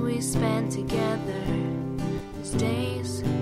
we spend together these days.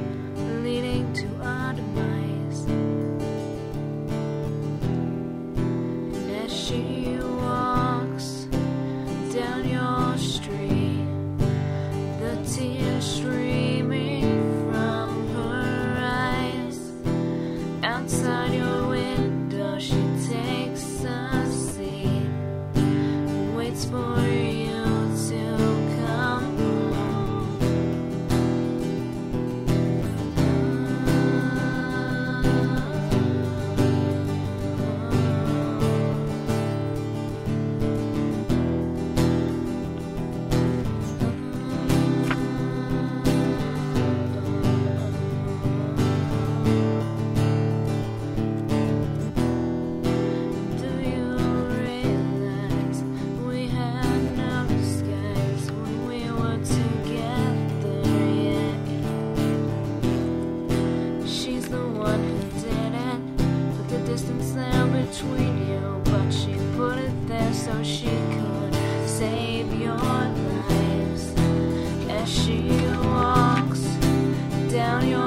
so she could save your lives. As she walks down your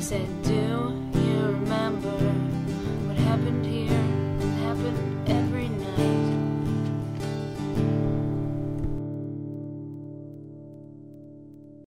said, do.